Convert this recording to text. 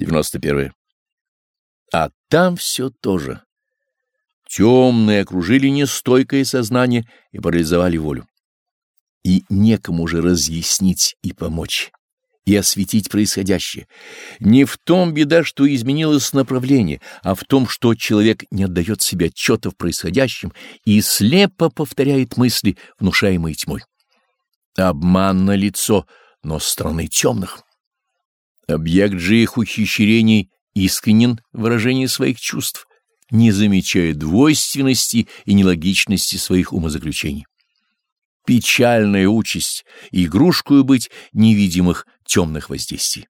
91. А там все то же. Темные окружили нестойкое сознание и парализовали волю. И некому же разъяснить и помочь, и осветить происходящее. Не в том беда, что изменилось направление, а в том, что человек не отдает себе отчета в происходящем и слепо повторяет мысли, внушаемые тьмой. Обман на лицо, но страны темных. Объект же их ухищрений искренен в выражении своих чувств, не замечая двойственности и нелогичности своих умозаключений. Печальная участь, игрушкою быть невидимых темных воздействий.